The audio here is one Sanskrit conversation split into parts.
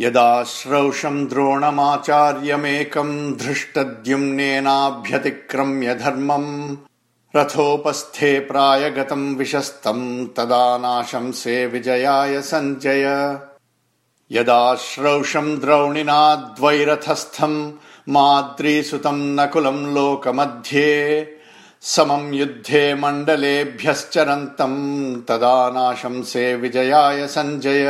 यदा श्रौषम् द्रोणमाचार्यमेकम् धृष्टद्युम्नेनाभ्यतिक्रम्य धर्मम् रथोपस्थे प्रायगतम् विशस्तम् तदा नाशंसे विजयाय सञ्जय। यदा श्रौषम् द्रौणिना द्वैरथस्थम् माद्रीसुतम् नकुलम् लोकमध्ये समम् युद्धे मण्डलेभ्यश्चरन्तम् तदा नाशंसे विजयाय सञ्जय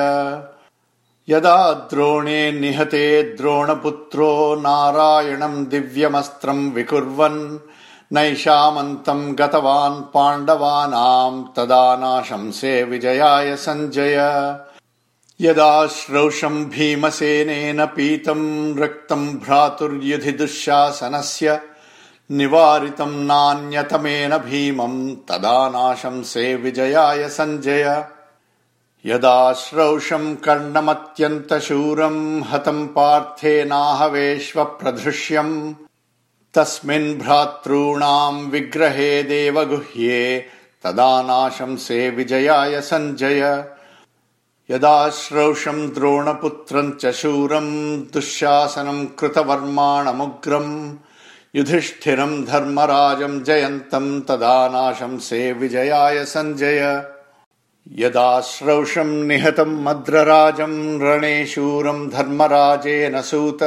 यदा द्रोणे निहते द्रोणपुत्रो नारायणम् दिव्यमस्त्रम् विकुर्वन् नैषामन्तम् गतवान् पाण्डवानाम् तदा नाशंसे विजयाय सञ्जय यदा श्रौषम् भीमसेनेन पीतम् रक्तम् भ्रातुर्युधि दुःशासनस्य निवारितम् नान्यतमेन भीमम् तदा नाशंसे विजयाय सञ्जय यदा श्रौषम् कर्णमत्यन्तशूरम् हतम् पार्थेनाहवेष्वप्रधृष्यम् तस्मिन् भ्रातॄणाम् विग्रहे देवगुह्ये तदा नाशंसे विजयाय सञ्जय। यदा श्रौषम् द्रोणपुत्रम् च शूरम् दुःशासनम् कृतवर्माणमुग्रम्। युधिष्ठिरम् धर्मराजम् जयन्तम् तदा नाशंसे विजयाय सञ्जय यदा श्रौषम् निहतम् मद्रराजम् रणे शूरम् धर्मराजेन सूत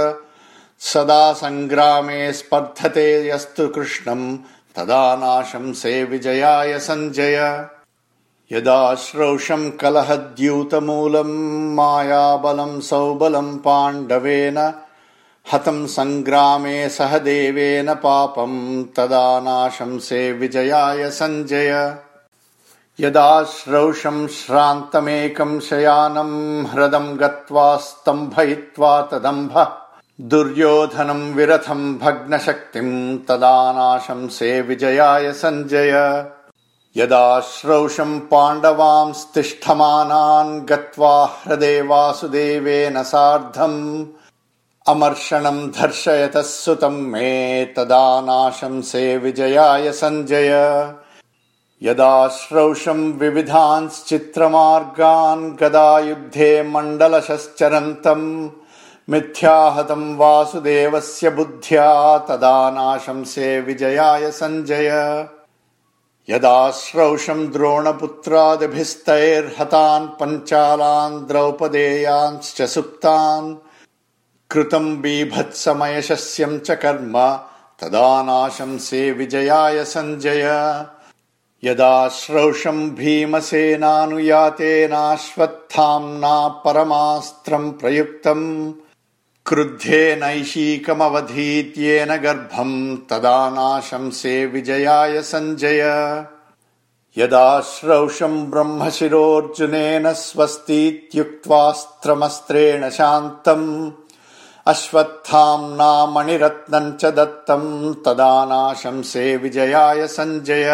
सदा सङ्ग्रामे स्पर्धते यस्तु कृष्णम् तदा नाशंसे विजयाय सञ्जय। यदा श्रौषम् कलहद्यूतमूलम् मायाबलम् सौबलम् पाण्डवेन हतम् सङ्ग्रामे सह देवेन पापम् तदा नाशंसे विजयाय सञ्जय यदा श्रौषम् श्रान्तमेकम् शयानम् ह्रदम् गत्वा स्तम्भयित्वा तदम्भ दुर्योधनम् विरथम् भग्नशक्तिम् तदा नाशंसे विजयाय सञ्जय यदा श्रौषम् पाण्डवांस्तिष्ठमानान् गत्वा ह्रदे वासुदेवेन सार्धम् अमर्षणम् धर्शयतः सुतम् मे तदा नाशंसे विजयाय सञ्जय यदा श्रौषम् विविधांश्चित्रमार्गान् गदायुद्धे मण्डलशश्चरन्तम् मिथ्याहतम् वासुदेवस्य बुद्ध्या तदा नाशंसे विजयाय सञ्जय यदा श्रौषम् द्रोणपुत्रादिभिस्तैर्हतान् पञ्चालान् द्रौपदेयांश्च सुप्तान् कृतम् बीभत्समयशस्यम् च कर्म तदा नाशंसे विजयाय सञ्जय यदा श्रौषम् भीमसेनानुयातेनाश्वत्थाम्ना परमास्त्रम् प्रयुक्तम् क्रुद्धेनैशीकमवधीत्येन गर्भम् तदा नाशंसे विजयाय सञ्जय यदा श्रौषम् ब्रह्मशिरोऽर्जुनेन स्वस्तीत्युक्त्वास्त्रमस्त्रेण शान्तम् अश्वत्थाम्ना मणिरत्नम् च दत्तम् तदा नाशंसे विजयाय सञ्जय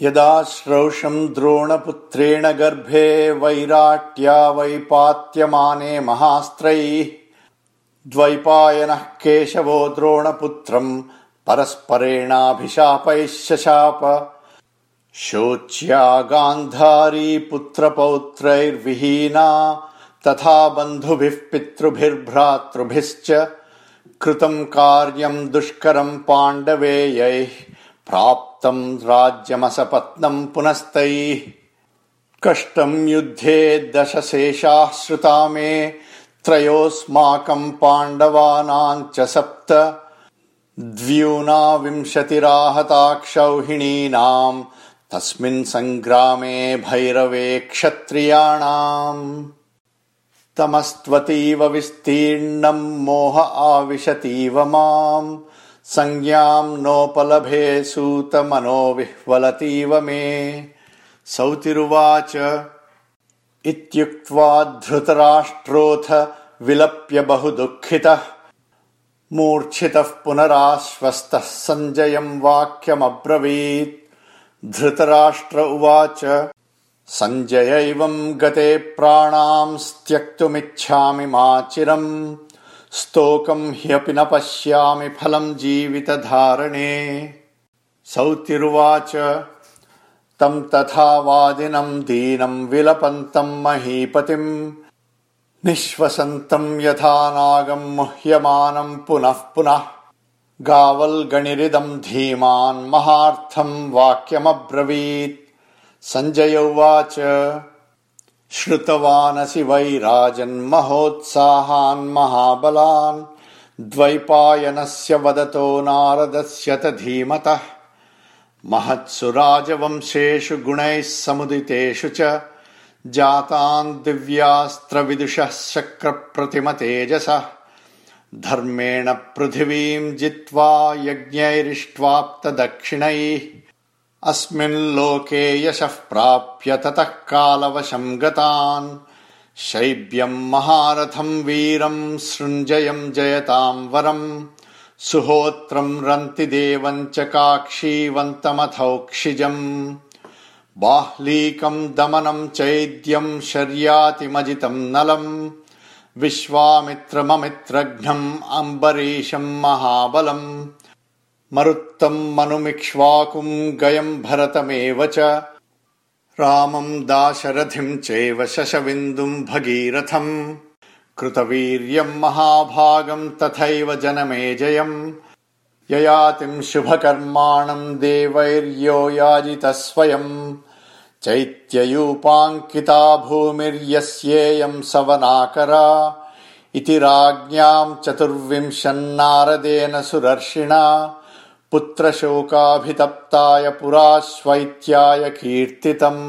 यदा श्रौषम् द्रोणपुत्रेण गर्भे वैराट्या वैपात्यमाने महास्त्रैः द्वैपायनः केशवो द्रोणपुत्रम् परस्परेणाभिशापैः शशाप शोच्या गान्धारी पुत्रपौत्रैर्विहीना तथा बन्धुभिः पितृभिर्भ्रातृभिश्च कृतम् कार्यम् दुष्करम् पाण्डवेयैः प्राप्तम् राज्यमसपत्नम् पुनस्तैः कष्टम् युद्धे दशशेषाः श्रुता मे त्रयोऽस्माकम् पाण्डवानाम् च सप्त द्व्यूनाविंशतिराहताक्षौहिणीनाम् तस्मिन् सङ्ग्रामे भैरवे क्षत्रियाणाम्। तमस्त्वतीव विस्तीर्णम् मोह आविशतीव माम् संज्ञाम् नोपलभे सूतमनो विह्वलतीव मे। सौतिरुवाच इत्युक्त्वा धृतराष्ट्रोऽथ विलप्य बहु दुःखितः मूर्च्छितः पुनराश्वस्तः सञ्जयम् वाक्यमब्रवीत्। धृतराष्ट्र उवाच सञ्जयैवम् गते प्राणांस्त्यक्तुमिच्छामि माचिरम् स्तोकम् ह्यपि न पश्यामि फलम् जीवितधारणे। सौतिरुवाच तम् तथा वादिनम् दीनम् विलपन्तम् महीपतिम्। निःश्वसन्तम् यथा नागम् मुह्यमानम् पुनः पुनः। गावल्गणिरिदम् धीमान् महार्थम् वाक्यमब्रवीत्। सञ्जय उवाच श्रुतवानसि वै महोत्साहान् महाबलान् द्वैपायनस्य वदतो नारदस्य त धीमतः। महत्सु राजवंशेषु गुणैः समुदितेषु च जातान् दिव्यास्त्रविदुषः शक्रप्रतिमतेजसः। धर्मेण पृथिवीम् जित्वा यज्ञैरिष्ट्वाप्तदक्षिणैः अस्मिन् लोके यशः प्राप्य ततः कालवशम् गतान्। शैब्यम् महारथम् वीरम् सृञ्जयम् जयताम् वरम् सुहोत्रम् रन्ति देवम् च काक्षीवन्तमथौक्षिजम्। बाह्लीकम् दमनम् चैद्यम् शर्यातिमजितम् नलम्। विश्वामित्रममित्रघ्नम् अम्बरीशम् महाबलम् मरुत्तम् मनुमिक्ष्वाकुम् गयम् भरतमेव च। रामम् दाशरथिम् चैव शशबिन्दुम् भगीरथम्। कृतवीर्यम् महाभागम् तथैव जनमेजयम् ययातिम् शुभकर्माणम् देवैर्यो याजितः स्वयम् चैत्ययूपाङ्किता भूमिर्यस्येयम् सवनाकरा। इति राज्ञाम् चतुर्विंशन्नारदेन सुरर्षिणा पुत्रशोकाभितप्ताय पुराश्वैत्याय कीर्तितम्